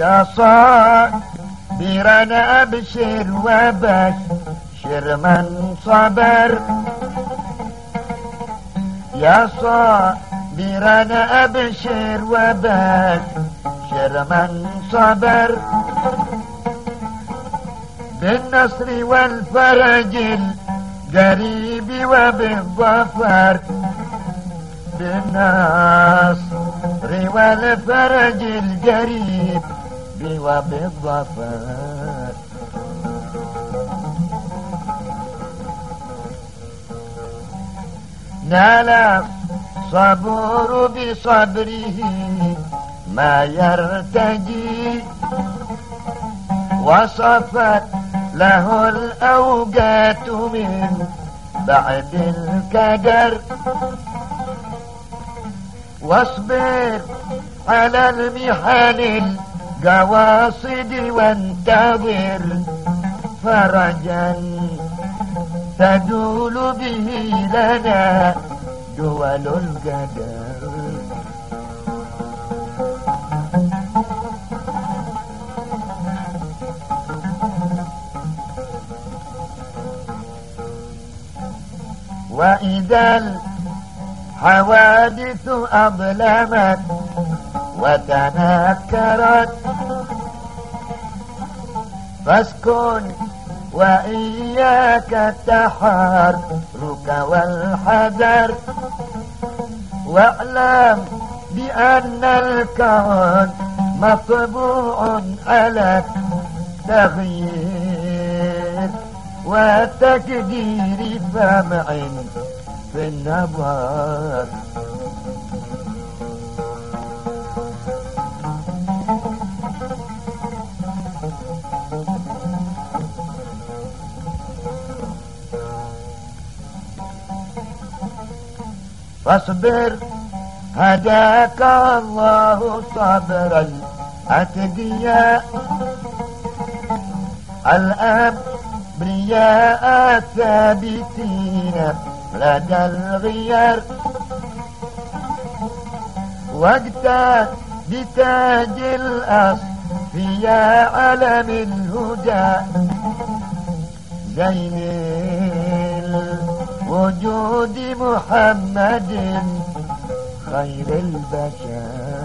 يا صابرا أبشر وبشر من صبر. يا صابرا أبشر وبشر من صبر. بالنصر والفرج القريب وبالظفر. بالنصر والفرج القريب وبالظفر نال صبور بصبره ما يرتجي. وصفت له الأوقات من بعد الكدر. واصبر على المحن القواصد وانتظر فرجا تدول به لنا دول القدر. وإذا الحوادث أظلمت وتنكرت. فاسكن وإياك التحرك والحذر. واعلم بأن الكون مطبوع على التغيير وتكدير فمع في النظر فاصبر هداك الله صبرا. أتقيا الأبرياء الثابتين لدى الغيار. وقتا بتاج الأصفياء علم الهدى. زين الوجود محمد خير البشر.